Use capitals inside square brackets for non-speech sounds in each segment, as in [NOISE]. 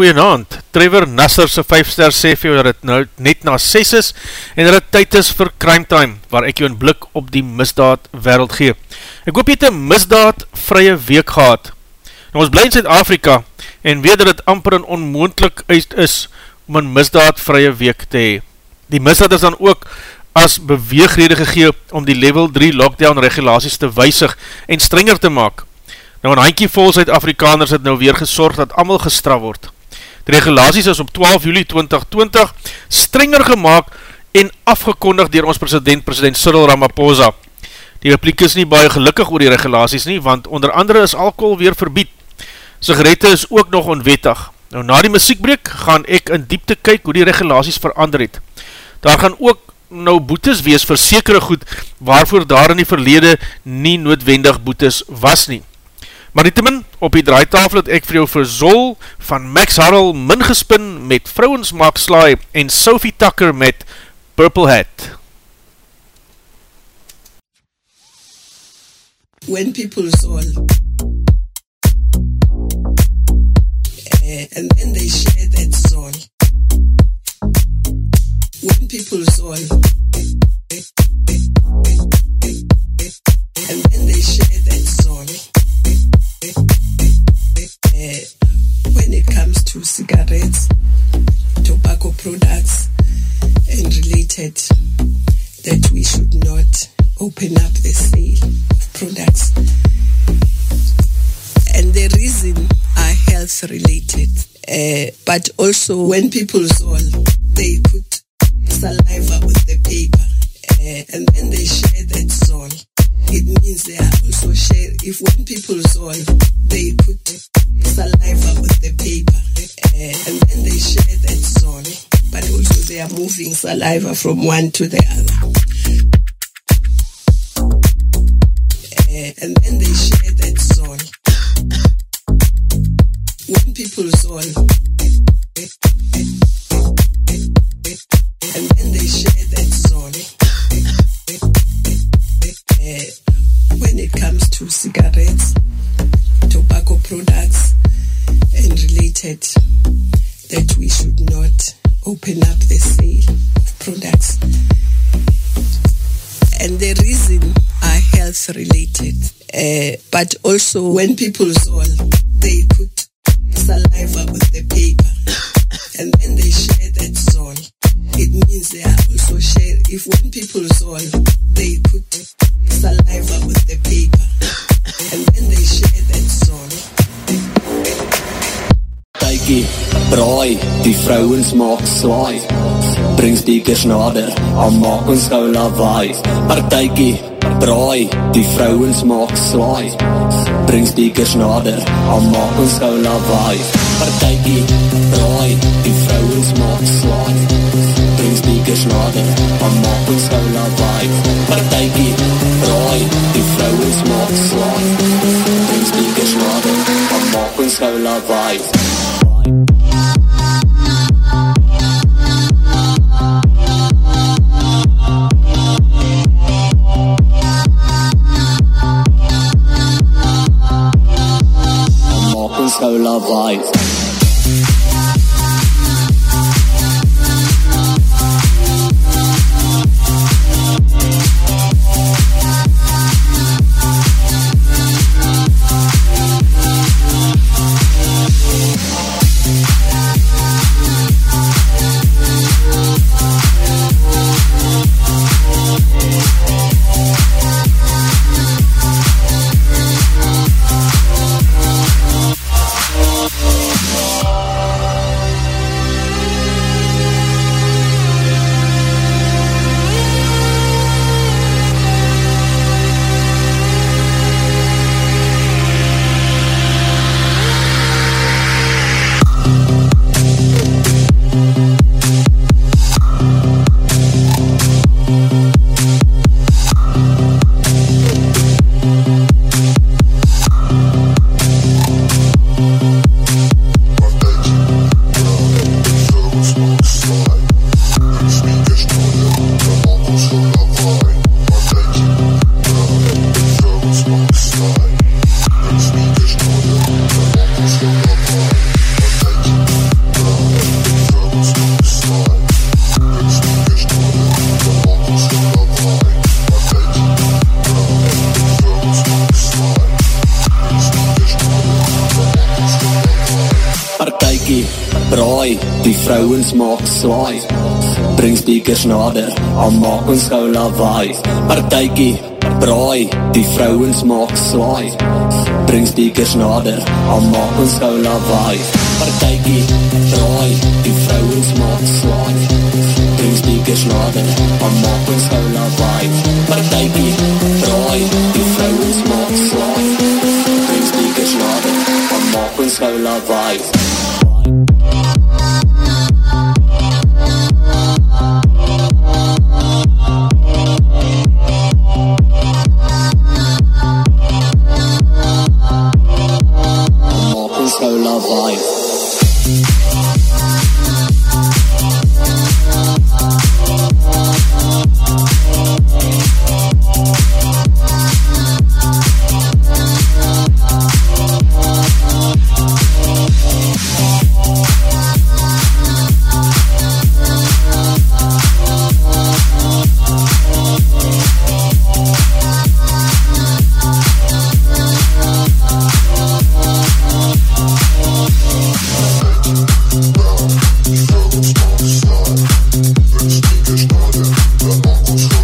Goeienaand, Trevor Nasser sy 5 ster sê vir jou dat het nou net na 6 is en dat het tyd is vir Crime Time, waar ek jou een blik op die misdaad wereld gee. Ek hoop jy het een misdaad vrye week gehad. Nou ons bly in Zuid-Afrika en weet dat het amper en onmoendlik is om een misdaad vrye week te hee. Die misdaad is dan ook as beweegrede gegee om die level 3 lockdown regulaties te weisig en strenger te maak. Nou een handkie vol Zuid-Afrikaners het nou weer gesorg dat allemaal gestraf word. Die regulaties is op 12 juli 2020 strenger gemaakt en afgekondig dier ons president, president Cyril Ramaphosa. Die repliek is nie baie gelukkig oor die regulaties nie, want onder andere is alcohol weer verbied. Sigarette is ook nog onwettig. Nou na die muziekbreek gaan ek in diepte kyk hoe die regulaties verander het. Daar gaan ook nou boetes wees vir sekere goed waarvoor daar in die verlede nie noodwendig boetes was nie. Maar te op die draaitafel het ek vir jou vir Zol van Max Harrell min gespin met Vrouwens Maak Slaai en Sophie Tucker met Purple Hat. When people Zol uh, and then they share that Zol when people Zol and then they share that uh, when it comes to cigarettes, tobacco products, and related, that we should not open up the sale of products. And the reason are health related. Uh, but also when people all they put saliva with the paper uh, and then they share that zone it means they are also share if when people all they put saliva with the paper uh, and then they share that zone but also they are moving saliva from one to the other uh, and then they share that zone when people all and then they share that uh, when it comes to cigarettes, tobacco products, and related, that we should not open up the sale of products. And the reason are health related. Uh, but also when people all they put saliva with the paper and then they share that zone it means they are also share if when people all they put saliva with the paper and then they share that zone Tykie, braai, die vrouwens maak slaai. Bring speakers nader, al maak ons gauw lawaai. Partykie, braai, die vrouwens maak slaai. Bring speakers nader, al maak ons gauw lawaai. Partykie, braai, die vrouwens maak slaai Bring speakers nader, al maak ons gauw lawaai Partykie, braai, die vrouwens maak slaai Bring speakers Speakers nader, al maak ons gauw lawaai. Partykie, braai, die vrouwens maak slaai. Bring speakers nader, al maak ons gauw lawaai. Partykie, braai, die vrouwens maak slaai. Bring speakers nader, al maak ons gauw lawaai. Partykie, braai, die vrouwens maak slaai. Bring speakers nader, al maak ons gauw lawaai Yo no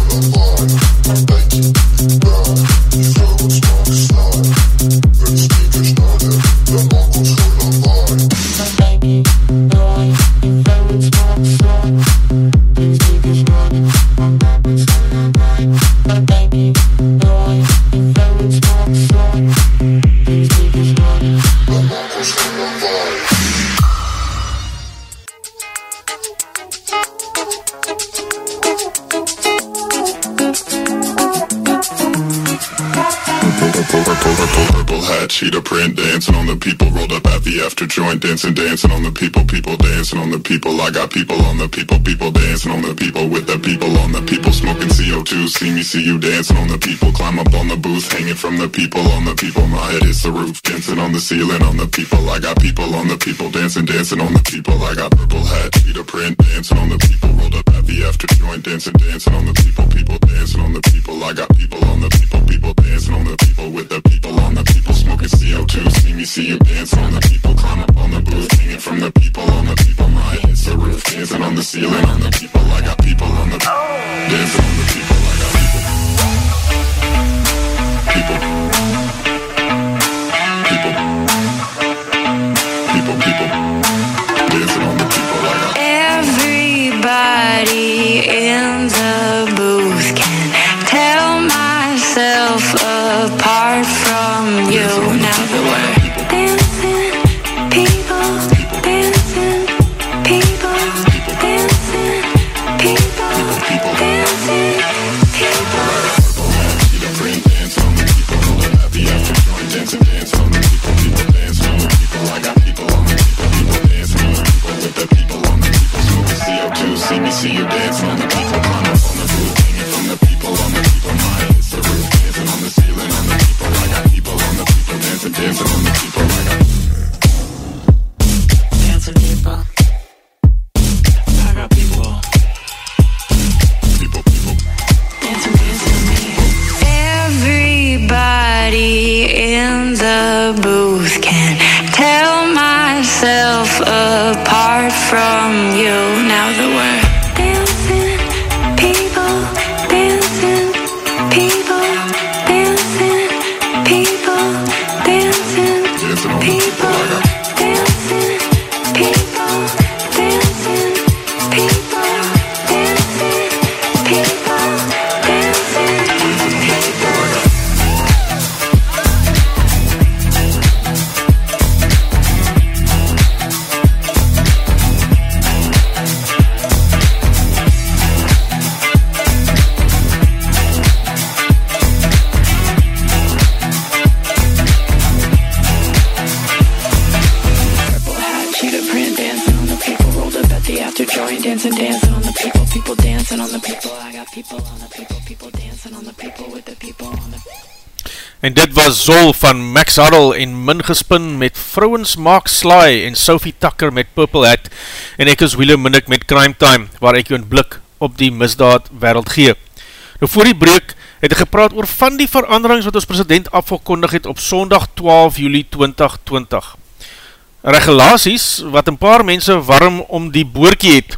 I got people on the people, people dancing on the people with the people on the people smoking CO2. See me, see you dancing on the people. Climb up on the booth, hanging from the people on the people. My head is the roof, dancing on the ceiling on the people. I got people on the people dancing, dancing on the people. I got purple hat, cheetah print, dancing on the people. Rolled up at the after joint, dancing, dancing on the people, people dancing on the people. I got people on the people, people dancing on the people with the people on the people smoking CO2. See me, see you dancing on the people. Climb up on the booth, hanging from the people on the people. My the roof, dancing on the ceiling on the people. I got people on the dancing on the people. Zol van Max Huddle en Min Gespin met Vrouwens Maak Sly en Sophie Tucker met Purple Hat en ek is Willem Minnick met Crime Time waar ek jou een blik op die misdaad wereld gee. Nou voor die breek het ek gepraat oor van die veranderings wat ons president afgekondig het op sondag 12 juli 2020. regulaties wat een paar mense warm om die boorkie het.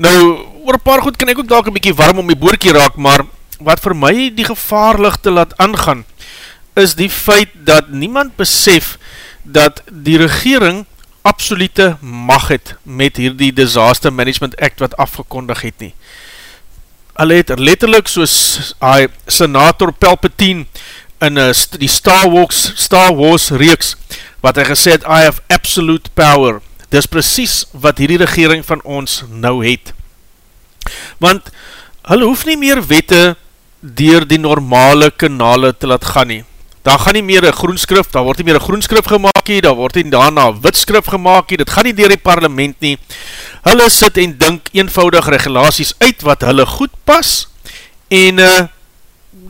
Nou, oor paar goed kan ek ook dalk een bykie warm om die boorkie raak, maar wat vir my die gevaarlichte laat aangaan, is die feit dat niemand besef dat die regering absolute mag het met hierdie Disaster Management Act wat afgekondig het nie. Hulle het letterlijk soos hy senator Palpatine in uh, die Star Wars, Star Wars reeks, wat hy gesê het, I have absolute power. Dis precies wat hierdie regering van ons nou het. Want hulle hoef nie meer wette dier die normale kanale te laat gaan nie. Daar gaan nie meer een groenskrif, daar word nie meer een groenskrif gemaakt nie, daar word nie daarna witskrif gemaakt nie, dit gaan nie dier die parlement nie. Hulle sit en dink eenvoudig regulaties uit wat hulle goed pas, en uh,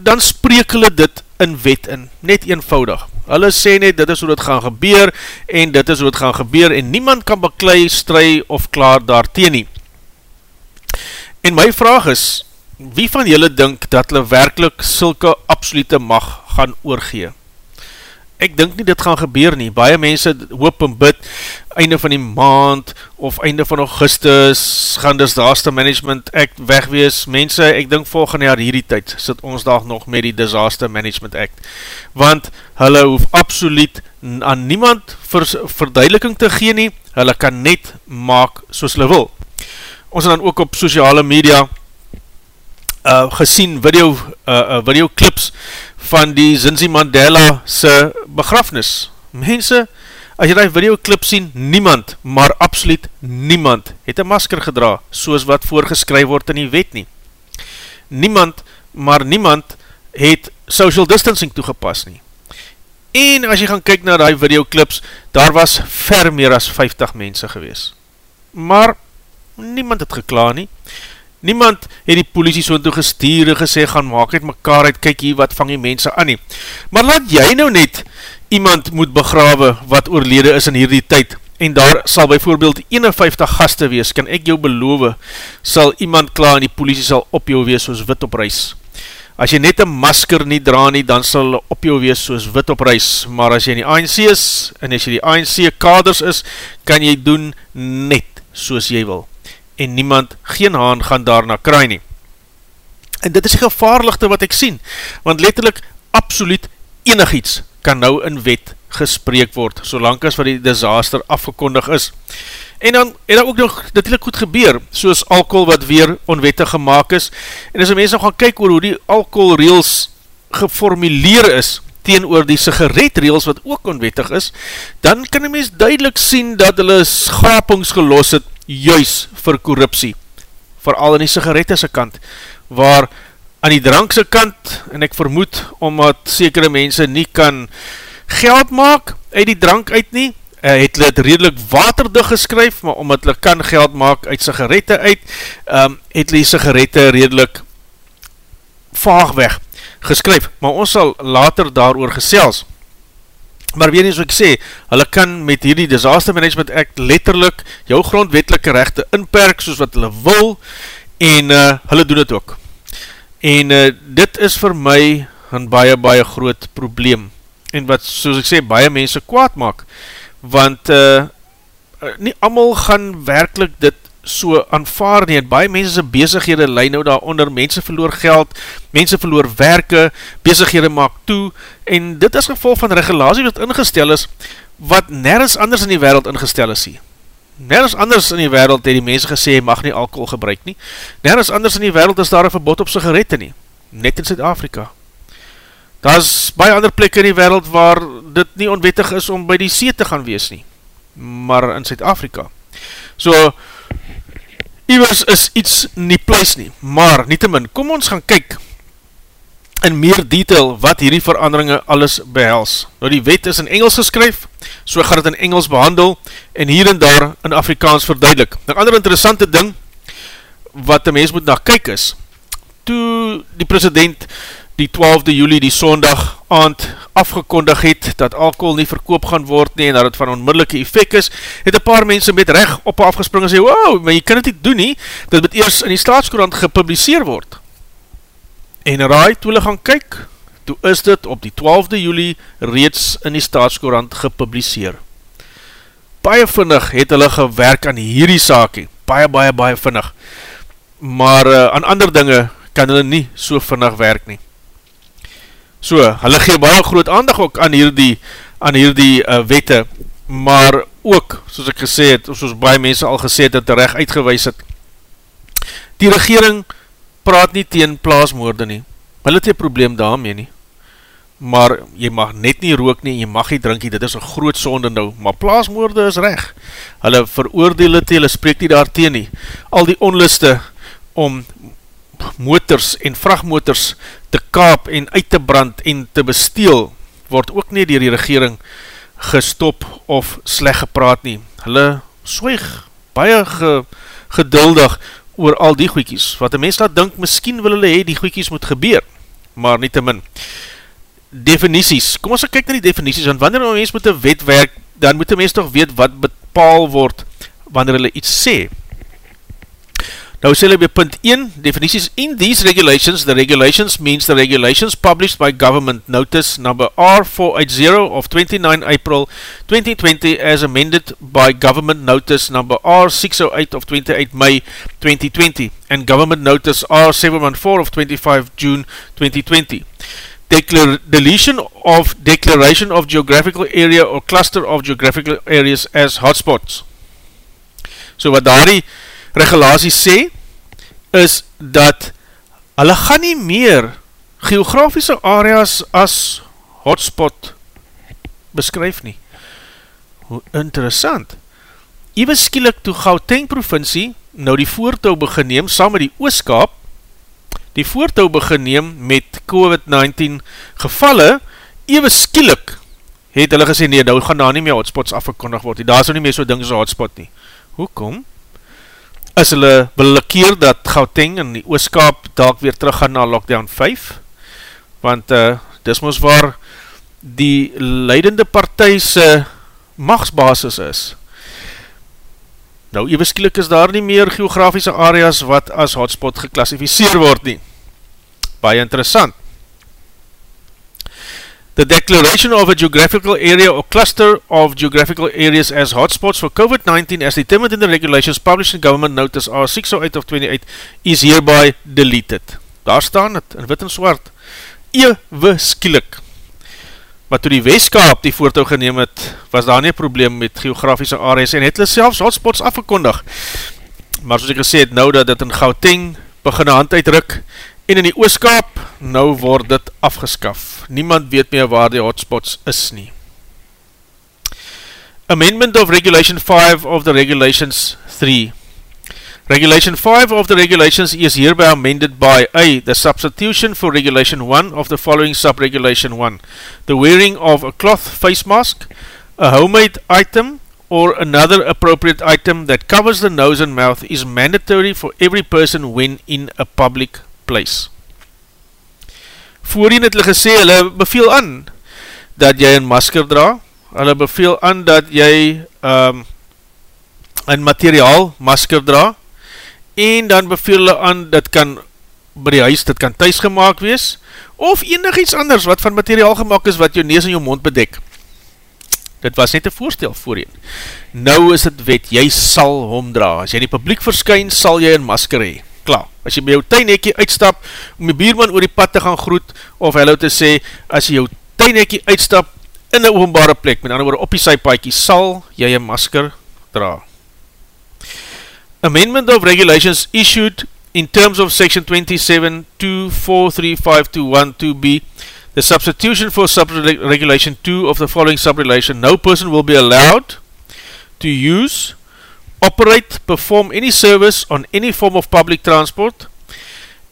dan spreek hulle dit in wet in, net eenvoudig. Hulle sê net, dit is hoe dit gaan gebeur, en dit is hoe dit gaan gebeur, en niemand kan beklei, stry of klaar daar teen nie. En my vraag is, wie van julle dink dat hulle werkelijk sulke absolute mag gaan oorgee? Ek dink nie dit gaan gebeur nie, baie mense hoop en bid, einde van die maand, of einde van augustus, gaan Disaster Management Act wegwees, mense, ek dink volgende jaar hierdie tyd, sit ons dag nog met die Disaster Management Act, want hulle hoef absoluut aan niemand vers, verduideliking te gee nie, hulle kan net maak soos hulle wil. Ons dan ook op sociale media, uh, gesien video, uh, uh, video clips van die Zinzi Mandela se begrafnis. Mense, as jy die video clip sien, niemand, maar absoluut niemand, het een masker gedra, soos wat voorgeskryf word in die wet nie. Niemand, maar niemand, het social distancing toegepas nie. En as jy gaan kyk na die videoclips, daar was ver meer as 50 mense gewees. Maar, niemand het gekla nie. Niemand het die politie so toe gestuur en gesê, gaan maak het mekaar uit, kyk hier wat vang die mense aan nie. Maar laat jy nou net iemand moet begrawe wat oorlede is in hierdie tyd, en daar sal bijvoorbeeld 51 gaste wees, kan ek jou beloof, sal iemand klaar en die politie sal op jou wees soos wit op reis. As jy net een masker nie dra nie, dan sal op jou wees soos wit op reis, maar as jy in die ANC is, en as jy die ANC kaders is, kan jy doen net soos jy wil en niemand, geen haan gaan daarna kry nie. En dit is die gevaarlichte wat ek sien, want letterlijk absoluut enig iets kan nou in wet gespreek word, solang as wat die disaster afgekondig is. En dan het dat ook nog natuurlijk goed gebeur, soos alcohol wat weer onwettig gemaakt is, en as die mense gaan kyk oor hoe die alcohol reels geformuleer is, teen oor die sigaretreels wat ook onwettig is, dan kan die mens duidelik sien dat hulle schapings gelos het juis vir korruptie, vooral in die sigarettese kant, waar aan die drankse kant, en ek vermoed, omdat sekere mense nie kan geld maak uit die drank uit nie, uh, het hulle het redelijk waterdig geskryf, maar omdat hulle kan geld maak uit sigarette uit, um, het hulle die sigarette redelijk vaag weg geskryf, maar ons sal later daar oor gesels, Maar weet nie soos ek sê, hulle kan met hierdie Disaster Management Act letterlik jou grondwetelike rechte inperk soos wat hulle wil en uh, hulle doen het ook. En uh, dit is vir my een baie baie groot probleem en wat soos ek sê baie mense kwaad maak want uh, nie allemaal gaan werkelijk dit so aanvaar nie, en baie mense sy bezighede lei nou daaronder, mense verloor geld, mense verloor werke, bezighede maak toe, en dit is gevolg van regulatie wat ingestel is, wat nergens anders in die wereld ingestel is hier. Nergens anders in die wereld het die mense gesê, mag nie alcohol gebruik nie. Nergens anders in die wereld is daar een verbod op sigarette nie. Net in Zuid-Afrika. Daar is baie ander plekke in die wereld waar dit nie onwettig is om by die see te gaan wees nie. Maar in Zuid-Afrika. So, Iwers is iets nie pluis nie, maar nie te min, kom ons gaan kyk in meer detail wat hierdie veranderinge alles behels. Nou die wet is in Engels geskryf, so gaan het in Engels behandel en hier en daar in Afrikaans verduidelik. Een ander interessante ding wat die mens moet na kyk is, toe die president die 12de juli die sondag aand afgekondig het dat alcohol nie verkoop gaan word nie en dat het van onmiddellike effect is, het een paar mense met recht op afgespring en sê, wow, maar jy kan het nie doen nie, dat het eers in die staatskorant gepubliseer word. En raai, toe hulle gaan kyk, toe is dit op die 12de juli reeds in die staatskorant gepubliseer. baie vinnig het hulle gewerk aan hierdie saakie, baie, baie, baie vinnig, maar uh, aan ander dinge kan hulle nie so vinnig werk nie. So, hulle gee baie groot aandag ook aan hierdie, aan hierdie uh, wette, maar ook, soos ek gesê het, soos baie mense al gesê het, het terecht uitgewys het, die regering praat nie teen plaasmoorde nie, hulle het die probleem daarmee nie, maar jy mag net nie rook nie, jy mag nie drink nie, dit is een groot sonde nou, maar plaasmoorde is reg, hulle veroordeel het, hulle spreek nie daar teen nie, al die onliste om motors en vrachtmotors te kaap en uit te brand en te besteel, word ook nie dier die regering gestop of sleg gepraat nie. Hulle swyg baie ge, geduldig oor al die goeikies, wat die mens laat dink, miskien wil hulle hee die goeikies moet gebeur, maar nie te min. Definities, kom ons kyk na die definities, want wanneer een mens moet een wet werk, dan moet die mens toch weet wat bepaal word, wanneer hulle iets sê. Nou sê hulle by punt 1, definities, in these regulations, the regulations means the regulations published by government notice number R480 of 29 April 2020 as amended by government notice number R608 of 28 May 2020 and government notice R714 of 25 June 2020. Declar deletion of declaration of geographical area or cluster of geographical areas as hotspots. So wat daar regulaties sê, is dat hulle gaan nie meer geografische areas as hotspot beskryf nie. Hoe interessant. Ewe skielik toe Gauteng provincie nou die voortou begin neem, saam met die ooskap, die voortou begin neem met COVID-19 gevalle, ewe skielik het hulle gesê, nee, nou gaan daar nie meer hotspots afgekondig word, daar is nou nie meer so ding as hotspot nie. Hoekom? Is hulle wil keer dat Gauteng in die ooskaap dalk weer terug gaan na lockdown 5 want uh, dis moes waar die leidende partijse machtsbasis is. Nou ewerskielik is daar nie meer geografische areas wat as hotspot geklassificeer word nie. Baie interessant The declaration of a geographical area or cluster of geographical areas as hotspots for COVID-19 as determined in the regulations published in government notice R608 of 28 is hereby deleted. Daar staan het, in wit en swart. Ewe skielik. Maar toe die weeskaap die voortou geneem het, was daar nie probleem met geografische areas en het hulle selfs hotspots afgekondig. Maar soos ek gesê het, nou dat dit in Gauteng begin hand uitruk En in die ooskaap, nou word dit afgeskaf. Niemand weet meer waar die hotspots is nie. Amendment of Regulation 5 of the Regulations 3 Regulation 5 of the regulations is hereby amended by A. The substitution for Regulation 1 of the following sub-regulation 1. The wearing of a cloth face mask, a homemade item, or another appropriate item that covers the nose and mouth is mandatory for every person when in a public place. Voorheen het hulle gesê, hulle beveel aan dat jy een masker dra, hulle beveel aan dat jy um, een materiaal masker dra, en dan beveel hulle aan, dit kan by die huis, dit kan thuis gemaakt wees, of enig iets anders wat van materiaal gemaakt is, wat jou nees en jou mond bedek. Dit was net een voorstel voorheen. Nou is het wet, jy sal hom dra. As jy in die publiek verskyn, sal jy een masker hee klaar. As jy by jou tuinhekkie uitstap, om die bierman oor die pad te gaan groet, of hello te sê, as jy jou tuinhekkie uitstap, in die openbare plek, met ander woorde op die sypaakie, sal jy een masker dra. Amendment of Regulations issued in terms of section 27 2435212b the substitution for sub-regulation 2 of the following sub-regulation no person will be allowed to use operate, perform any service on any form of public transport,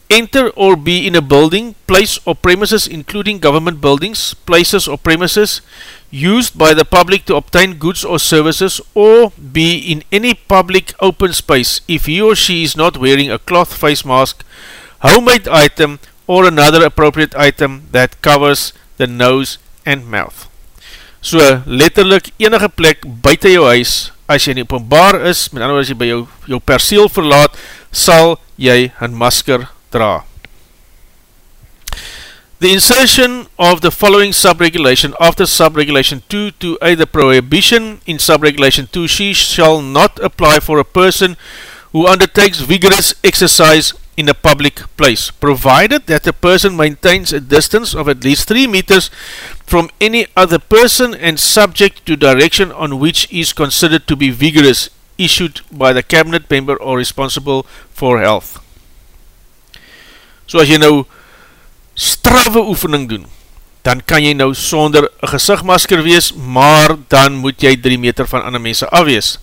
enter or be in a building, place or premises including government buildings, places or premises used by the public to obtain goods or services or be in any public open space if he or she is not wearing a cloth face mask, homemade item or another appropriate item that covers the nose and mouth. So letterlik enige plek buiten jou huis as jy in openbaar is, met ander as jy by jou, jou perseel verlaat, sal jy een masker dra. The insertion of the following subregulation after subregulation 2 to a the prohibition in subregulation 2 she shall not apply for a person who undertakes vigorous exercise in a public place, provided that the person maintains a distance of at least 3 meters from any other person and subject to direction on which is considered to be vigorous issued by the cabinet member or responsible for health. So as jy nou straffe oefening doen, dan kan jy nou sonder een gezichtmasker wees, maar dan moet jy 3 meter van ander mense afwees.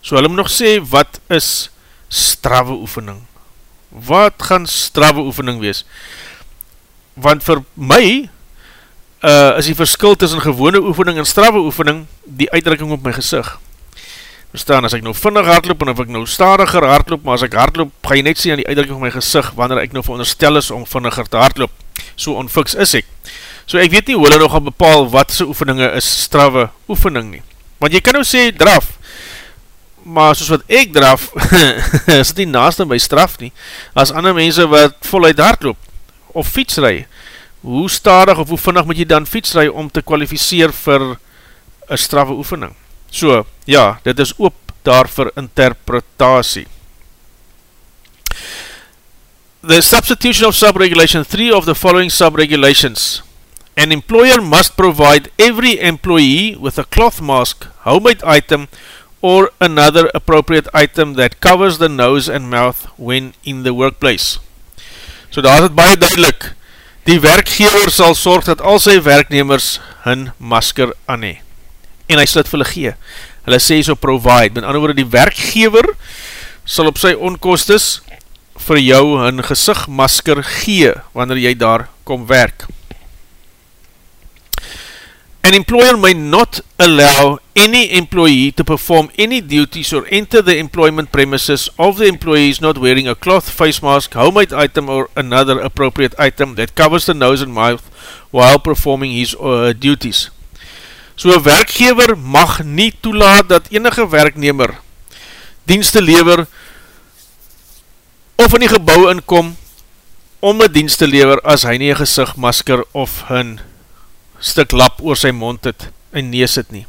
So hulle moet nog sê, wat is straffe oefening? Wat gaan straffe oefening wees? Want vir my, uh, is die verskil tussen gewone oefening en straffe oefening, die uitdrukking op my gezicht. Verstaan, as ek nou vinnig hardloop en of ek nou stadiger hardloop, maar as ek hardloop, ga jy net sien aan die uitdrukking van my gezicht, wanneer ek nou veronderstel is om vinniger te hardloop. So onfiks is ek. So ek weet nie hoe hulle nog al bepaal wat sy oefeninge is straffe oefening nie. Want jy kan nou sê draf, maar soos wat ek draf, [LAUGHS] is dit nie naast by straf nie, as ander mense wat voluit hardloop, of fietsrij, hoe stadig of hoe vinnig moet jy dan fietsrij om te kwalificeer vir een straffe oefening? So, ja, dit is oop daar vir interpretatie. The substitution of subregulation 3 of the following subregulations. An employer must provide every employee with a cloth mask, homemade item, or another appropriate item that covers the nose and mouth when in the workplace. So daar is het baie duidelik. Die werkgever sal sorg dat al sy werknemers hun masker aan hee en hy sal dit vir hulle gee. Hulle sê so provide, met ander woorde die werkgever sal op sy onkostes vir jou een gezichtmasker gee, wanneer jy daar kom werk. An employer may not allow any employee to perform any duties or enter the employment premises of the employees not wearing a cloth face mask, homemade item or another appropriate item that covers the nose and mouth while performing his uh, duties. So een werkgever mag nie toelaat dat enige werknemer dienste lever of in die gebouw inkom om een dienst te lever as hy nie een gezichtmasker of een stuk lap oor sy mond het en nees het nie.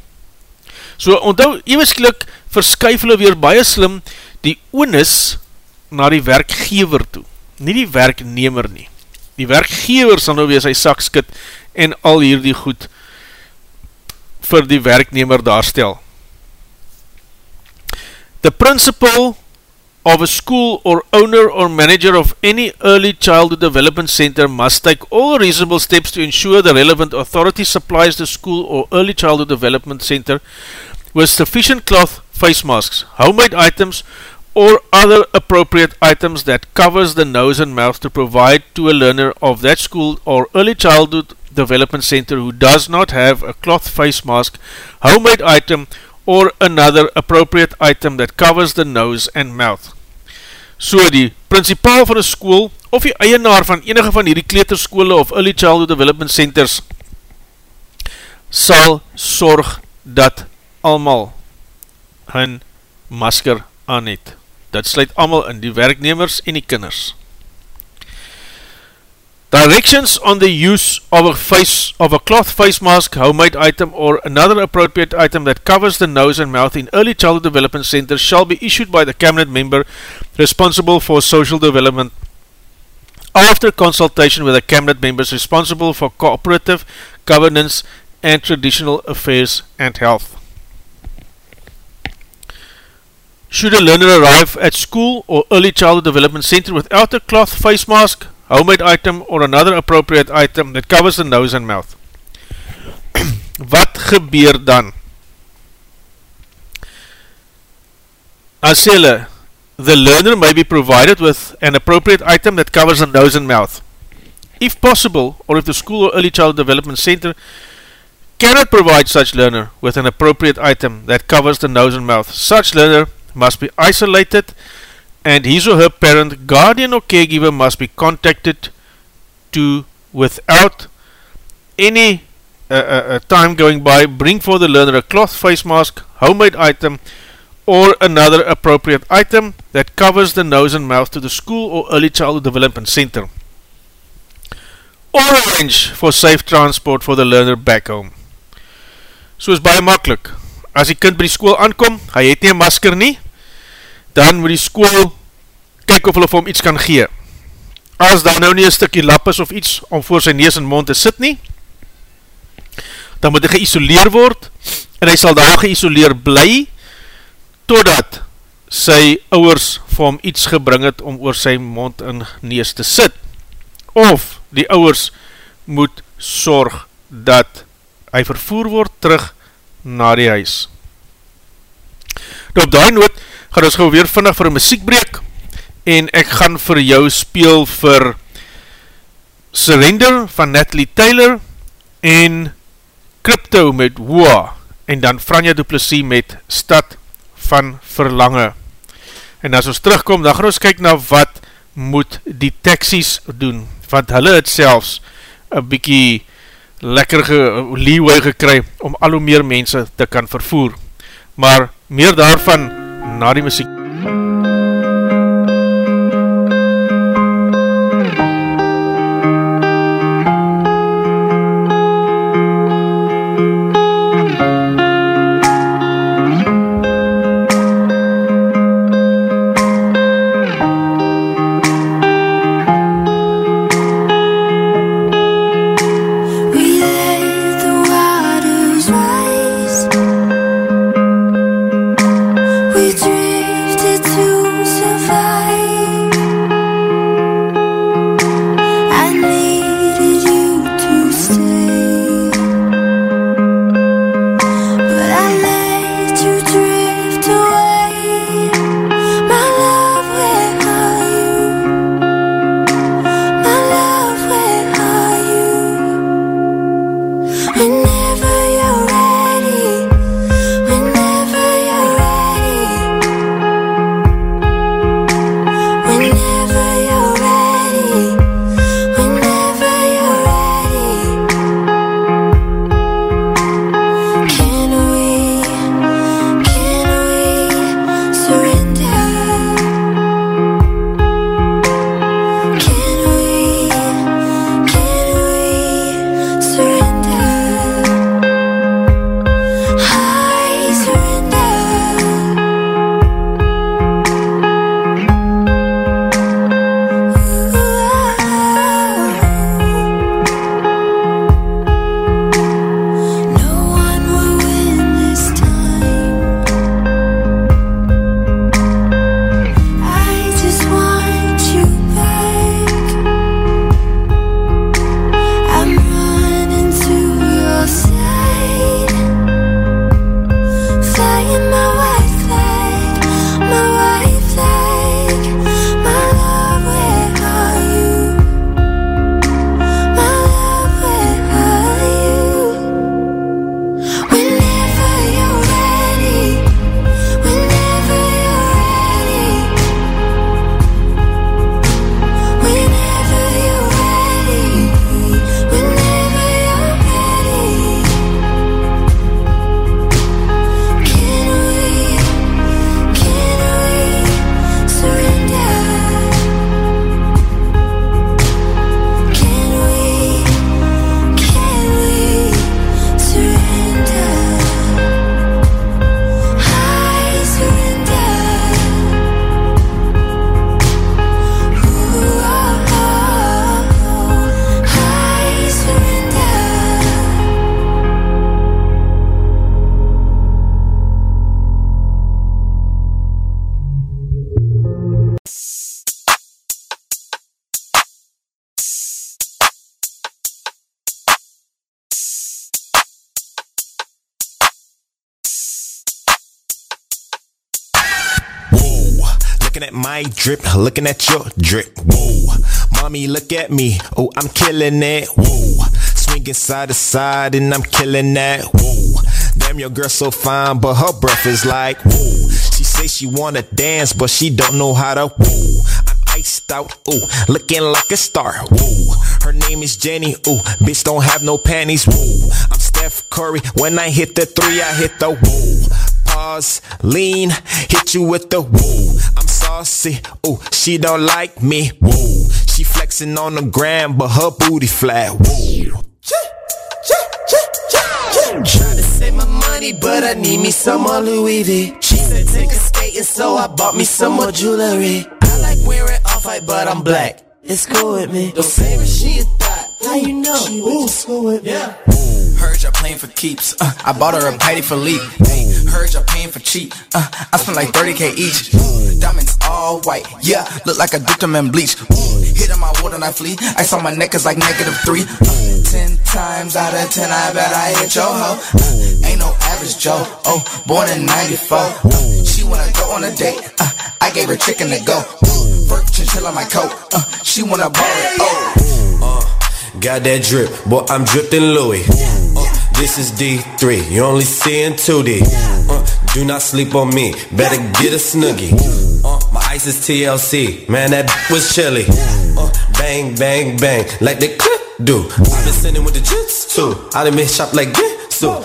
So onthou, eeuwisklik verskuif hulle weer baie slim die oonis na die werkgever toe, nie die werknemer nie. Die werkgever sal nou weer sy sak skit en al hier die goed vir die werknemer daarstel. The principal of a school or owner or manager of any early childhood development center must take all reasonable steps to ensure the relevant authority supplies the school or early childhood development center with sufficient cloth face masks, homemade items, or other appropriate items that covers the nose and mouth to provide to a learner of that school or early childhood Development Center who does not have a cloth face mask, homemade item, or another appropriate item that covers the nose and mouth. So die principaal van die school of die eienaar van enige van hierdie kleterskole of early childhood development centers sal sorg dat almal hun masker aan het. Dat sluit almal in die werknemers en die kinders. Directions on the use of a face of a cloth face mask, homemade item or another appropriate item that covers the nose and mouth in early childhood development centers shall be issued by the cabinet member responsible for social development after consultation with the cabinet members responsible for cooperative governance and traditional affairs and health. Should a learner arrive at school or early childhood development center without a cloth face mask, homemade item or another appropriate item that covers the nose and mouth. [CLEARS THROAT] Wat gebeur dan? As the learner may be provided with an appropriate item that covers the nose and mouth. If possible, or if the school or early child development center cannot provide such learner with an appropriate item that covers the nose and mouth, such learner must be isolated and and his or her parent, guardian or caregiver must be contacted to, without any uh, uh, uh, time going by, bring for the learner a cloth face mask, homemade item, or another appropriate item that covers the nose and mouth to the school or early childhood development center. orange for safe transport for the learner back home. So is baie makkelijk. As die kind by die school aankom, hy het nie een masker nie, dan moet die school kyk of hulle vir hom iets kan gee. As daar nou nie een stikkie lap is of iets om voor sy nees en mond te sit nie, dan moet hy geïsoleer word, en hy sal daar geïsoleer bly, totdat sy ouwers vir hom iets gebring het om oor sy mond en nees te sit. Of die ouwers moet sorg dat hy vervoer word terug na die huis. Nou op die noot gaan ons gewoon weer vinnig vir een muziekbreek en ek gaan vir jou speel vir Surrender van Natalie Taylor en Crypto met Woa en dan Franja Duplessis met Stad van Verlange. En as ons terugkom, dan gaan ons kyk na wat moet die taxis doen, want hulle het selfs een bykie lekker ge, leeway gekry om al hoe meer mense te kan vervoer. Maar meer daarvan na die muziek. My drip, looking at your drip. Whoa, mommy, look at me. Oh, I'm killing it. Whoa, swinging side to side and I'm killing that. Whoa, damn, your girl so fine, but her breath is like whoa. She say she wanna dance, but she don't know how to. Whoa, I'm iced out. Ooh, looking like a star. Whoa, her name is Jenny. Ooh, bitch don't have no panties. Whoa, I'm Steph Curry. When I hit the three, I hit the whoa pause, lean, hit you with the woo. I'm saucy, ooh, she don't like me, woo. She flexing on the gram, but her booty flat. Whoa. Trying to save my money, but I need me some more Louis V. She said take a skating, so I bought me some more jewelry. I like wearing off-white, but I'm black. It's cool with me. Don't say what she a thought. How you know? She was cool with me. Yeah. Heard y'all playing for keeps. Uh, I bought her a Patty Philippe. Hey, heard y'all paying for cheap. Uh, I spent like 30k each. Diamonds all white. Yeah, look like I dipped in bleach. Hit on my water and I flee. I saw my neck is like negative three. Uh, ten times out of ten, I bet I hit your hoe. Uh, ain't no average Joe. Oh, born in 94. Uh, she wanna go on a date. Uh, I gave her chicken to go. Work chinchilla my coat. Uh, she wanna borrow it. Oh. Got that drip, boy, I'm dripped in Louis. This is D3, you only see in 2D. Uh, do not sleep on me, better get a snuggie. Uh, my ice is TLC, man, that was chilly. Uh, bang, bang, bang, like the clip do. I've been sending with the jits too. I done been shop like this, so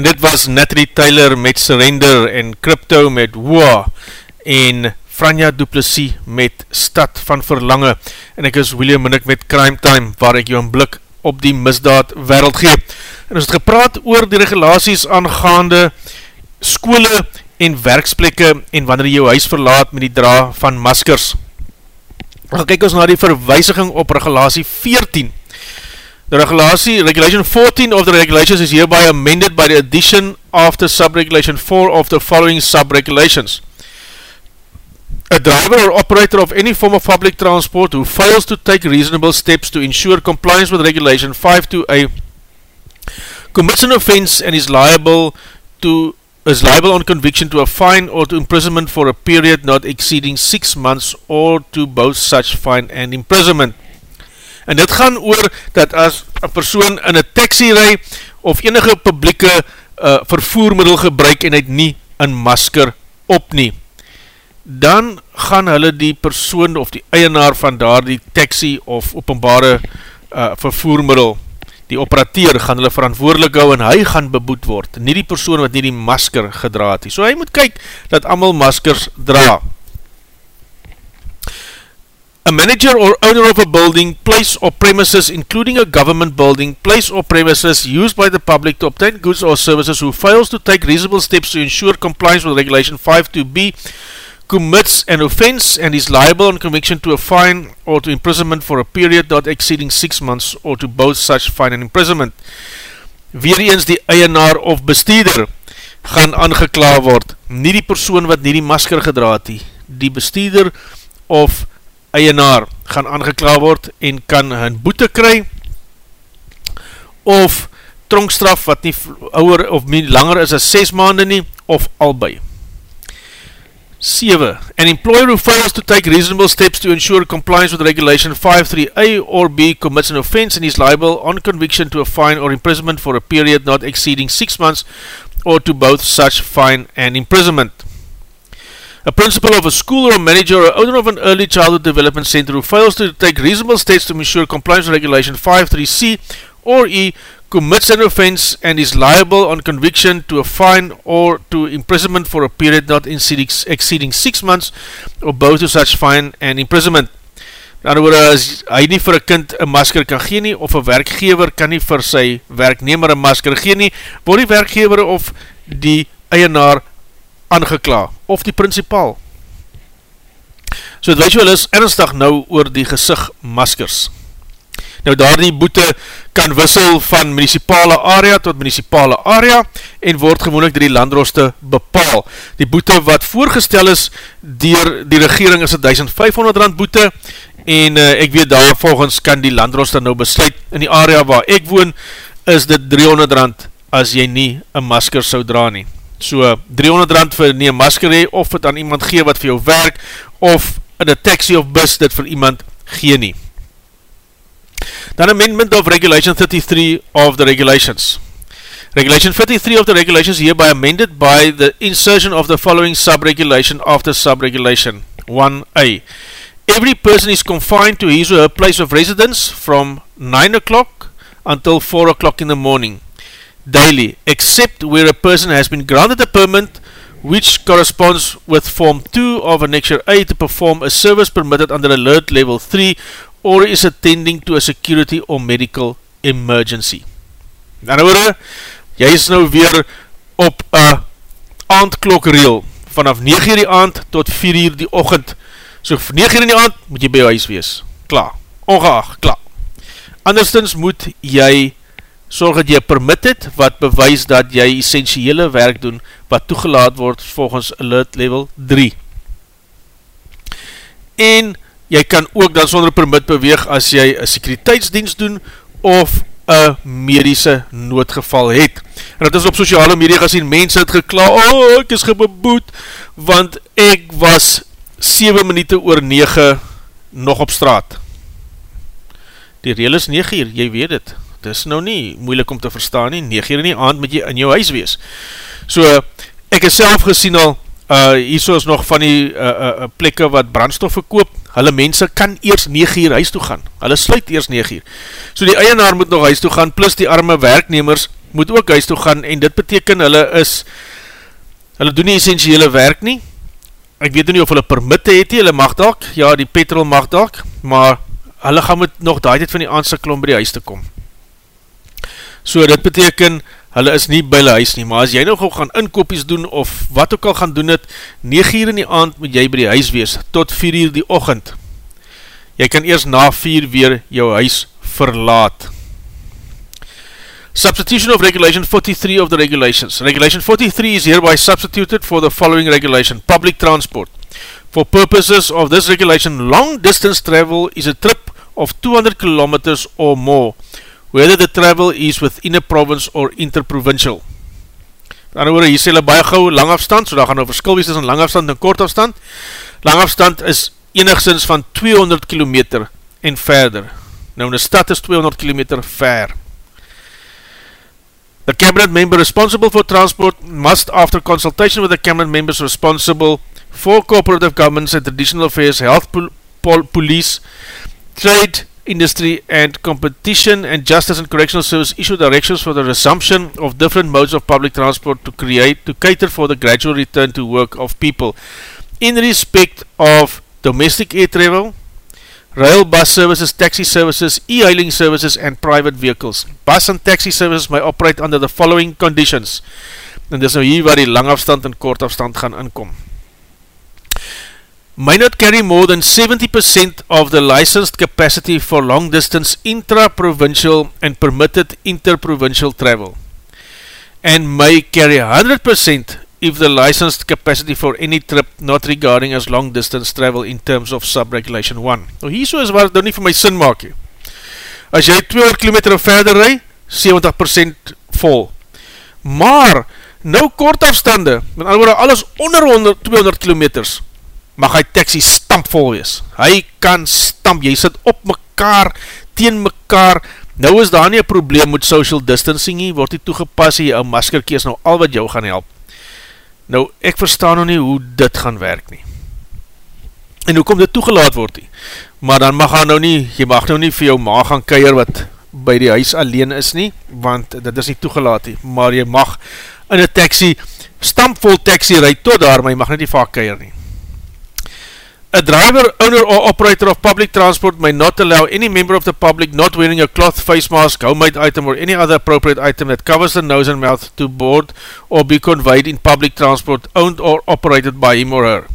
en dit was Natalie Taylor met Surrender en Crypto met Woa en Franja Duplessis met Stad van Verlange en ek is William Minnick met Crime Time waar ek jou een blik op die misdaad wereld gee. En ons het gepraat oor die regulaties aangaande skole en werksplekke en wanneer jy jou huis verlaat met die dra van maskers. Dan kyk ons na die verwijziging op regulatie 14. The regulatie, regulation 14 of the regulations is hereby amended by the addition of the sub-regulation 4 of the following sub-regulations. A driver or operator of any form of public transport who fails to take reasonable steps to ensure compliance with regulation 5.2a commits an offence and is liable to is liable on conviction to a fine or to imprisonment for a period not exceeding 6 months or to both such fine and imprisonment. En dit gaan oor dat as een persoon in een taxi rij of enige publieke uh, vervoermiddel gebruik en het nie een masker op nie dan gaan hulle die persoon of die eienaar van daar die taxi of openbare uh, vervoermiddel, die operateur, gaan hulle verantwoordelik hou en hy gaan beboet word, nie die persoon wat nie die masker gedraad het. So hy moet kyk dat allemaal maskers dra. A manager or owner of a building, place or premises, including a government building, place or premises used by the public to obtain goods or services who fails to take reasonable steps to ensure compliance with Regulation 5.2b commits an offence and is liable on conviction to a fine or to imprisonment for a period not exceeding 6 months or to both such fine and imprisonment. Weer eens die eienaar of bestuurder gaan aangekla word, nie die persoon wat nie die masker gedraad die, die bestuurder of eienaar gaan aangekla word en kan hun boete kry of tronkstraf wat nie ouwer of nie langer is as 6 maanden nie of albei. 7. An employer who fails to take reasonable steps to ensure compliance with Regulation 5.3a or b commits an offence and is liable on conviction to a fine or imprisonment for a period not exceeding 6 months or to both such fine and imprisonment. A principal of a school or a manager or owner of an early childhood development center who fails to take reasonable steps to ensure compliance with Regulation 5.3c or e commits an offence and is liable on conviction to a fine or to imprisonment for a period not exceeding 6 months or both to such fine and imprisonment. In ander woorde, as hy nie vir een kind een masker kan gee nie, of een werkgever kan nie vir sy werknemer een masker gee nie, word die werkgever of die eienaar aangekla, of die principaal. So het wees wel is ernstig nou oor die gezicht maskers. Nou daar die boete kan wissel van municipale area tot municipale area en word gewoonlik door die landroste bepaal. Die boete wat voorgestel is dier die regering is 1500 rand boete en uh, ek weet daar volgens kan die landroste nou besluit in die area waar ek woon is dit 300 rand as jy nie een masker sou dra nie. So 300 rand vir nie een masker hee of het aan iemand gee wat vir jou werk of in een taxi of bus dit vir iemand gee nie. Then amendment of Regulation 33 of the regulations. Regulation 53 of the regulations hereby amended by the insertion of the following sub-regulation after sub-regulation. 1a. Every person is confined to his or her place of residence from 9 o'clock until 4 o'clock in the morning daily, except where a person has been granted a permit which corresponds with Form 2 of Annexure A to perform a service permitted under Alert Level 3 or is attending to a security or medical emergency. Dan hoor, jy is nou weer op a aandklokreel, vanaf 9 uur die aand tot 4 uur die ochend. So 9 uur in die aand moet jy by jou huis wees. Klaar, ongeacht, klaar. Anderstens moet jy sorg dat jy permit het wat bewys dat jy essentiële werk doen wat toegelaat word volgens alert level 3. En jy kan ook dan sonder permit beweeg as jy een sekuriteitsdienst doen of een medische noodgeval het. En dat is op sociale media gezien, mense het gekla, oh ek is gebeboed, want ek was 7 minuut oor 9 nog op straat. Die reel is 9 uur, jy weet het. Het is nou nie moeilik om te verstaan nie, 9 uur in die aand moet jy in jou huis wees. So, ek het self gesien al, uh, hier so is nog van die uh, uh, plekke wat brandstof verkoop, hulle mense kan eers 9 uur huis toe gaan, hulle sluit eers 9 uur, so die eienaar moet nog huis toe gaan, plus die arme werknemers moet ook huis toe gaan en dit beteken hulle is hulle doen nie essentiële werk nie. Ek weet nie of hulle permitte het nie, hulle mag dalk, ja die petrol mag dalk maar hulle gaan met nog daai tijd van die aandse klom by die huis te kom so dit beteken hulle is nie by die huis nie, maar as jy nog gaan inkopies doen of wat ook al gaan doen het 9 uur in die aand moet jy by die huis wees tot 4 uur die ochend jy kan eers na 4 weer jou huis verlaat Substitution of Regulation 43 of the regulations. Regulation 43 is hereby substituted for the following regulation. Public transport. For purposes of this regulation, long distance travel is a trip of 200 kilometers or more, whether the travel is within a province or interprovincial. Dan oor, hier sê hulle baie gauw lang afstand, so daar gaan nou verskil wees tussen lang afstand en kort afstand. Lang afstand is enigszins van 200 kilometer en verder. Nou in die stad is 200 kilometer ver. The cabinet member responsible for transport must, after consultation with the cabinet members responsible for cooperative governments and traditional affairs, health, pol pol police, trade, industry and competition and justice and correctional service issue directions for the resumption of different modes of public transport to create, to cater for the gradual return to work of people in respect of domestic air travel, rail bus services, taxi services, e-hailing services and private vehicles. Bus and taxi services may operate under the following conditions. En dis nou hier waar die langafstand en kortafstand gaan inkom. May not carry more than 70% of the licensed capacity for long distance intra-provincial and permitted inter-provincial travel. And may carry 100% if the licensed capacity for any trip not regarding as long distance travel in terms of sub-regulation 1. Nou hier so is waar het nou nie vir my sin maak he. As jy 200 km verder rij, 70% vol. Maar, nou kort afstande, met andere alles onder 100, 200 km, mag hy taxi stampvol wees. Hy kan stamp, jy sit op mekaar, teen mekaar, nou is daar nie een probleem met social distancing nie, word die toegepas, jy een maskerkie is nou al wat jou gaan help. Nou, ek verstaan nou nie hoe dit gaan werk nie. En hoe kom dit toegelaat word nie? Maar dan mag nou nie, jy mag nou nie vir jou ma gaan keier wat by die huis alleen is nie, want dit is nie toegelaat nie. Maar jy mag in een taxi, stampvol taxi rijd tot daar, maar jy mag nie die vaak keier nie. A driver, owner or operator of public transport may not allow any member of the public not wearing a cloth face mask, homemade item or any other appropriate item that covers the nose and mouth to board or be conveyed in public transport owned or operated by him or her.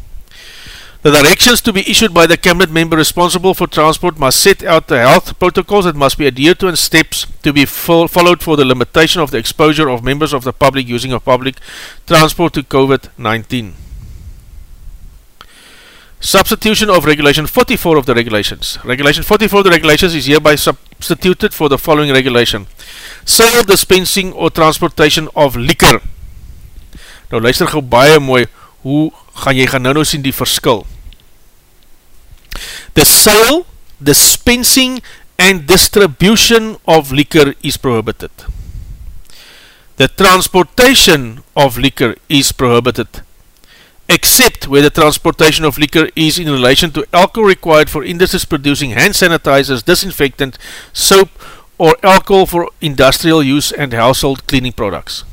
The directions to be issued by the cabinet member responsible for transport must set out the health protocols that must be adhered to and steps to be followed for the limitation of the exposure of members of the public using of public transport to COVID-19. Substitution of Regulation 44 of the Regulations. Regulation 44 of the Regulations is hereby substituted for the following regulation. Sale, dispensing or transportation of liquor. Nou luister gauw baie mooi, hoe gaan jy gaan nou nou sien die verskil. The sale, dispensing and distribution of liquor is prohibited. The transportation of liquor is prohibited except where the transportation of liquor is in relation to alcohol required for industries producing hand sanitizers, disinfectant, soap, or alcohol for industrial use and household cleaning products.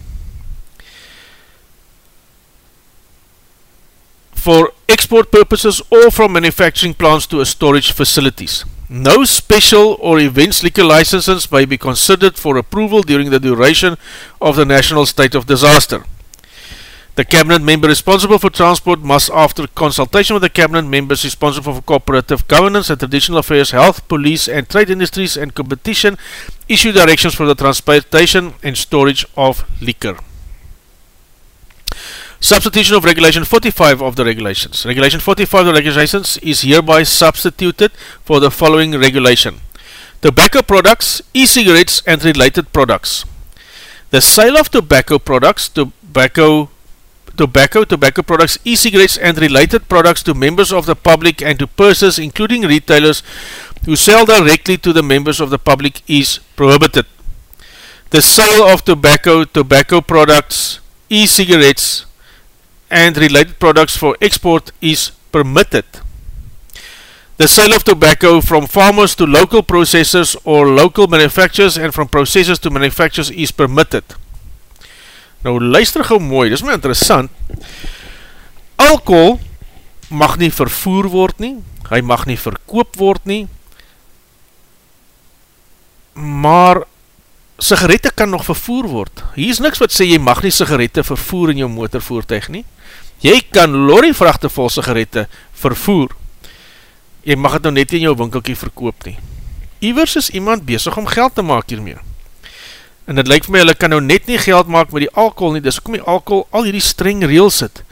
For export purposes or from manufacturing plants to storage facilities. No special or events liquor licenses may be considered for approval during the duration of the national state of disaster. The cabinet member responsible for transport must, after consultation with the cabinet members responsible for cooperative governance and traditional affairs, health, police and trade industries and competition, issue directions for the transportation and storage of liquor. Substitution of Regulation 45 of the regulations. Regulation 45 of the regulations is hereby substituted for the following regulation. Tobacco products, e-cigarettes and related products. The sale of tobacco products, tobacco tobacco, tobacco products, e-cigarettes and related products to members of the public and to persons including retailers who sell directly to the members of the public is prohibited. The sale of tobacco, tobacco products, e-cigarettes and related products for export is permitted. The sale of tobacco from farmers to local processors or local manufacturers and from processors to manufacturers is permitted. Nou luister gauw mooi, dit is my interessant. Alcohol mag nie vervoer word nie, hy mag nie verkoop word nie, maar sigarette kan nog vervoer word. Hier is niks wat sê jy mag nie sigarette vervoer in jou motorvoertuig nie. Jy kan lorryvrachte vol sigarette vervoer. Jy mag het nou net in jou winkelkie verkoop nie. Iwers is iemand bezig om geld te maak hiermee. En het lyk vir my, hulle kan nou net nie geld maak met die alcohol nie, dis kom die alcohol al hierdie streng reels het.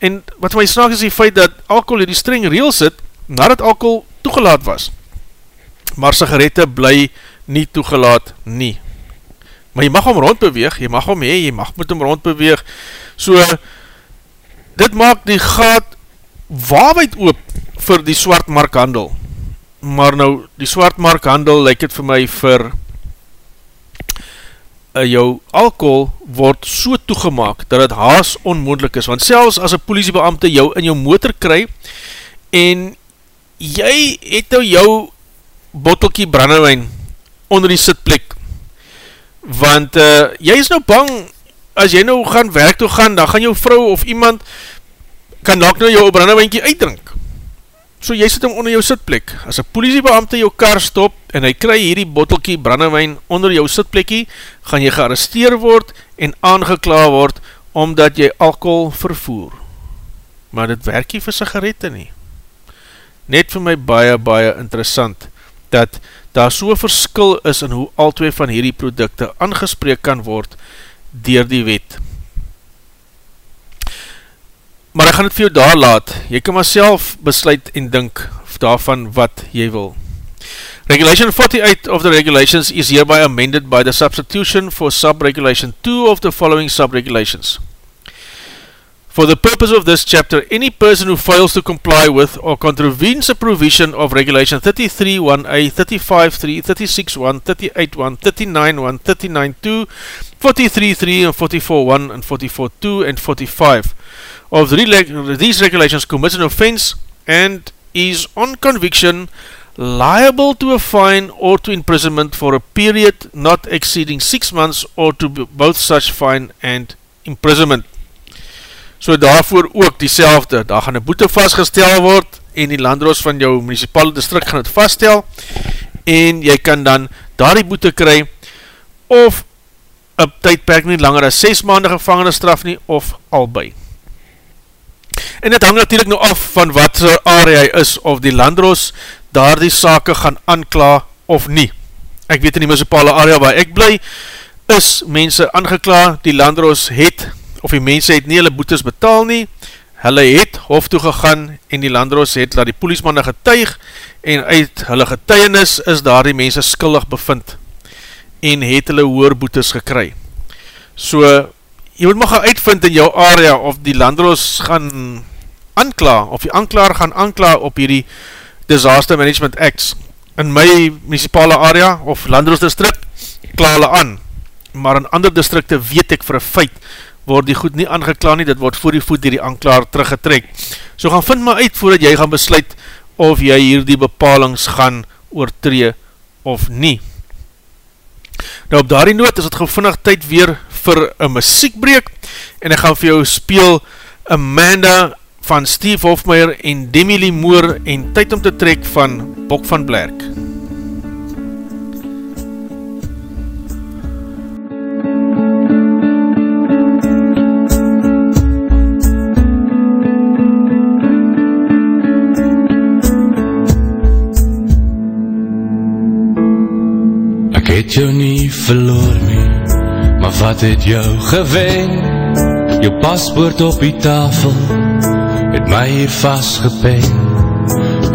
En wat my snaak is die feit dat alcohol hierdie streng reels het, nadat alcohol toegelaat was. Maar sigarette bly nie toegelaat nie. Maar jy mag hom rondbeweeg, jy mag hom hee, jy mag met hom rondbeweeg. So, dit maak die gaat waarheid oop vir die swartmarkhandel. Maar nou, die swartmarkhandel lyk het vir my vir jou alcohol word so toegemaak dat het haas onmoendlik is. Want selfs as een politiebeamte jou in jou motor kry en jy het nou jou bottelkie brandewijn onder die sitplek want uh, jy is nou bang as jy nou gaan werk toe gaan dan gaan jou vrou of iemand kan laak nou jou brandewijnkie uitdrink so jy sit hom onder jou sitplek. As een politiebeamte jou kar stop en hy kry hierdie bottelkie brandewijn onder jou sitplekkie gaan jy gearresteer word en aangekla word omdat jy alcohol vervoer. Maar dit werk nie vir sigarette nie. Net vir my baie baie interessant dat daar so verskil is in hoe al twee van hierdie producte aangespreek kan word dier die wet. Maar ek gaan het vir jou daar laat, jy kan maar self besluit en dink daarvan wat jy wil. Regulation 48 of the regulations is hereby amended by the substitution for sub-regulation 2 of the following sub-regulations. For the purpose of this chapter, any person who fails to comply with or contravenes a provision of Regulation 33.1a, 35.3, 36.1, 38.1, 39.1, 39.2, 43.3, and 44.1, and 44.2, and 45 of the, these regulations commits an offence and is on conviction liable to a fine or to imprisonment for a period not exceeding six months or to both such fine and imprisonment. So daarvoor ook die selfde, daar gaan een boete vastgestel word en die landroos van jou municipale district gaan het vaststel en jy kan dan daar die boete kry of een tydperk nie langer as 6 maanden gevangene straf nie of albei. En dit hang natuurlijk nou af van wat er area is of die landroos daar die sake gaan aankla of nie. Ek weet in die municipale area waar ek bly is mense aangekla, die landroos het of die mense het nie hulle boetes betaal nie, hulle het hof toe gegaan en die landroos het laat die poliesmanne getuig en uit hulle getuienis is daar die mense skuldig bevind en het hulle hoer boetes gekry. So, jy moet maar gaan uitvind in jou area of die landroos gaan ankla, of die anklaar gaan ankla op hierdie Disaster Management Acts. In my municipale area of landroos district, kla hulle aan, maar in ander districte weet ek vir een feit word die goed nie aangekla nie, dit word voor die voet dier die anklaar teruggetrek. So gaan vind maar uit voordat jy gaan besluit of jy hier die bepalings gaan oortree of nie. Nou op daardie noot is het gevinnig tyd weer vir een muziekbreek en ek gaan vir jou speel Amanda van Steve Hofmeyer en Demi Lee Moore en tyd om te trek van Bok van Blerk. MUZIEK het jou nie verloor nie Maar wat het jou gewen Jou paspoort op die tafel Het my hier vastgepen.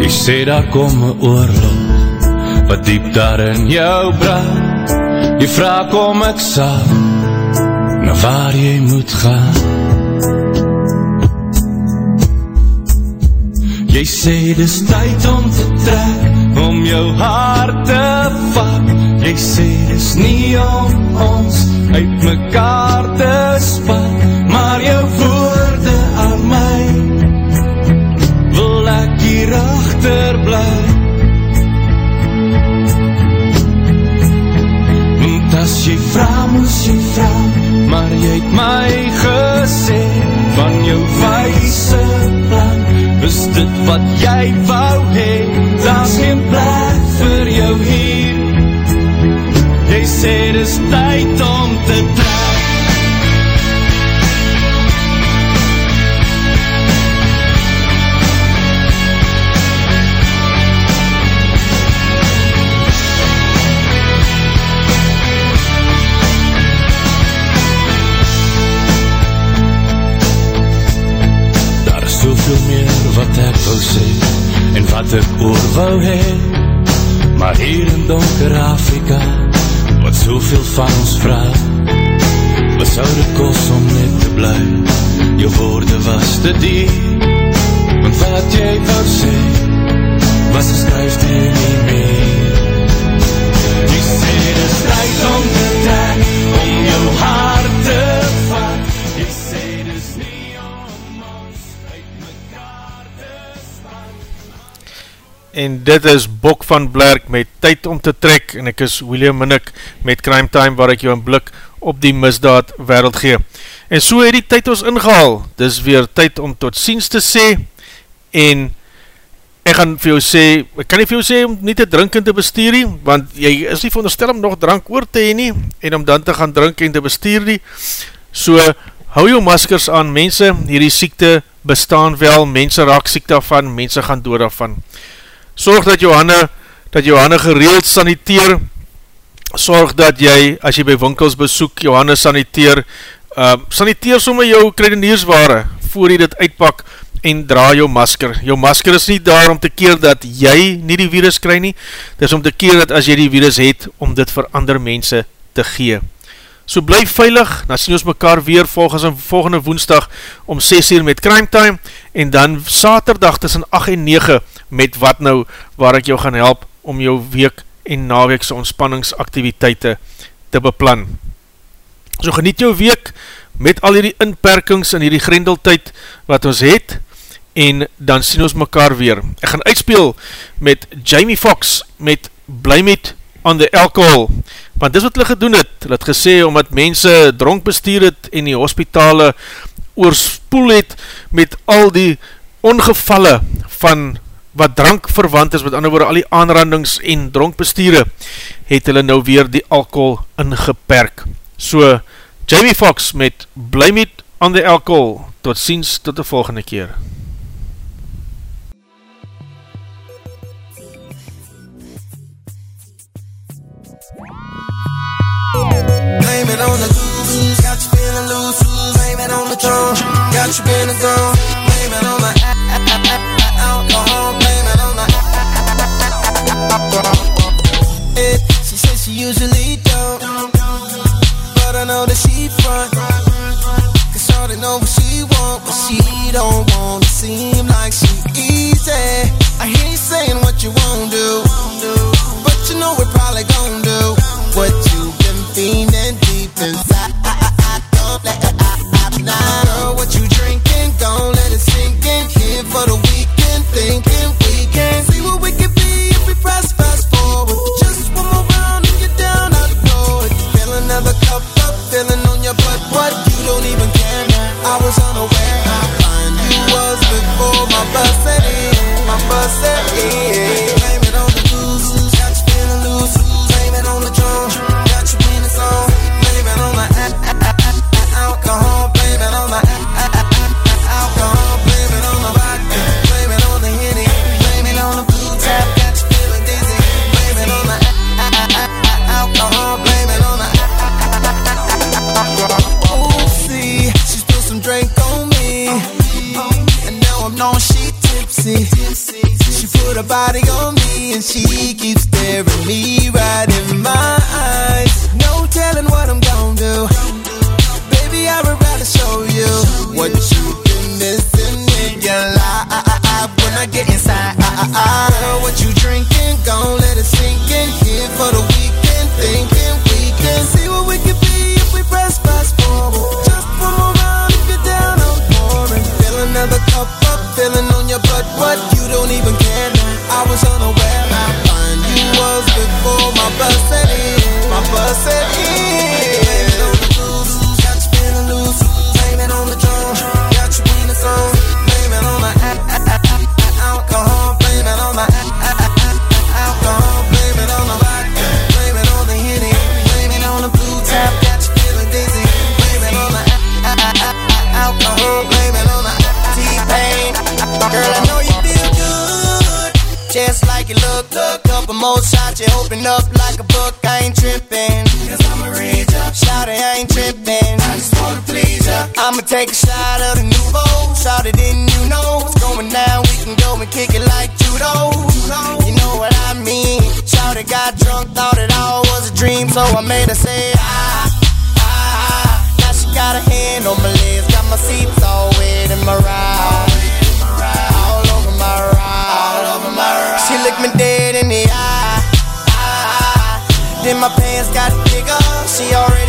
Jy sê daar kom een oorlog Wat diep daar in jou braak Jy vraag kom ek sal Na waar jy moet gaan. Jy sê dis tyd om te trek Om jou hart te Jy sê dis nie om ons uit mekaar te spak Maar jou woorde aan my. Wil ek hier achterbly Want as jy vraag moes jy vraag Maar jy het my gesê Van jou wijse plan Is dit wat jy wou hee sê dis tyd om te trek Daar is soveel meer wat ek wou sê En wat ek oor wou hee Maar hier in donker Afrika Wat soveel van ons vraag Wat sou dit kost om net te bly? Jou woorde was te dier Want wat jy wou sê Was geskryf jy nie meer. Jy sê is tyd om En dit is Bok van Blerk met Tyd om te trek en ek is William Minnick met Crime Time waar ek jou een blik op die misdaad wereld gee. En so het die tyd ons ingehaal, dis weer tyd om tot ziens te sê en ek gaan vir jou sê, ek kan nie vir jou sê om nie te drink en te bestuur nie, want jy is nie veronderstel om nog drank oor te heen nie en om dan te gaan drink en te bestuur nie. So hou jou maskers aan, mense, hierdie siekte bestaan wel, mense raak siekte af mense gaan dood af van. Sorg dat jou hande, dat jou hande gereeld saniteer, sorg dat jy, as jy by winkels besoek, jou hande saniteer, uh, saniteer somme jou kredeniersware, voor jy dit uitpak, en dra jou masker. Jou masker is nie daar om te keer dat jy nie die virus kry nie, dit is om te keer dat as jy die virus het, om dit vir ander mense te gee. So bly veilig, dan sien ons mekaar weer volgens een volgende woensdag om 6 uur met Crime Time en dan saterdag tussen 8 en 9 met wat nou waar ek jou gaan help om jou week en naweekse ontspanningsaktiviteite te beplan. So geniet jou week met al hierdie inperkings en hierdie grendeltijd wat ons het en dan sien ons mekaar weer. Ek gaan uitspeel met Jamie Foxx met Blame It on the Alcohol want dis wat hulle gedoen het, hulle het gesê, omdat mense dronk bestuur het en die hospitale oorspoel het met al die ongevalle van wat drank verwant is, met ander woorde al die aanrandings en dronk bestuur het hulle nou weer die alcohol ingeperk. So, Jamie Foxx met Blame It on the Alcohol, tot ziens tot die volgende keer. Blame it on the booze, got you feeling loose. Blame it on the drunk, got you feeling gone. Blame it on the she want, but she don't want to seem like she easy. I hear you saying what you won't do, couple more shots, you open up like a book. I ain't tripping, cause I'm a read ya. Shout it, I ain't tripping, I just wanna please ya. I'ma take a shot of the nouveau. Shout it, didn't you know what's going down? We can go and kick it like judo. You know what I mean? Shout it, got drunk, thought it all was a dream, so I made her say, ah, ah, ah. Now she got a hand on my legs, got my seats my pants got bigger. She already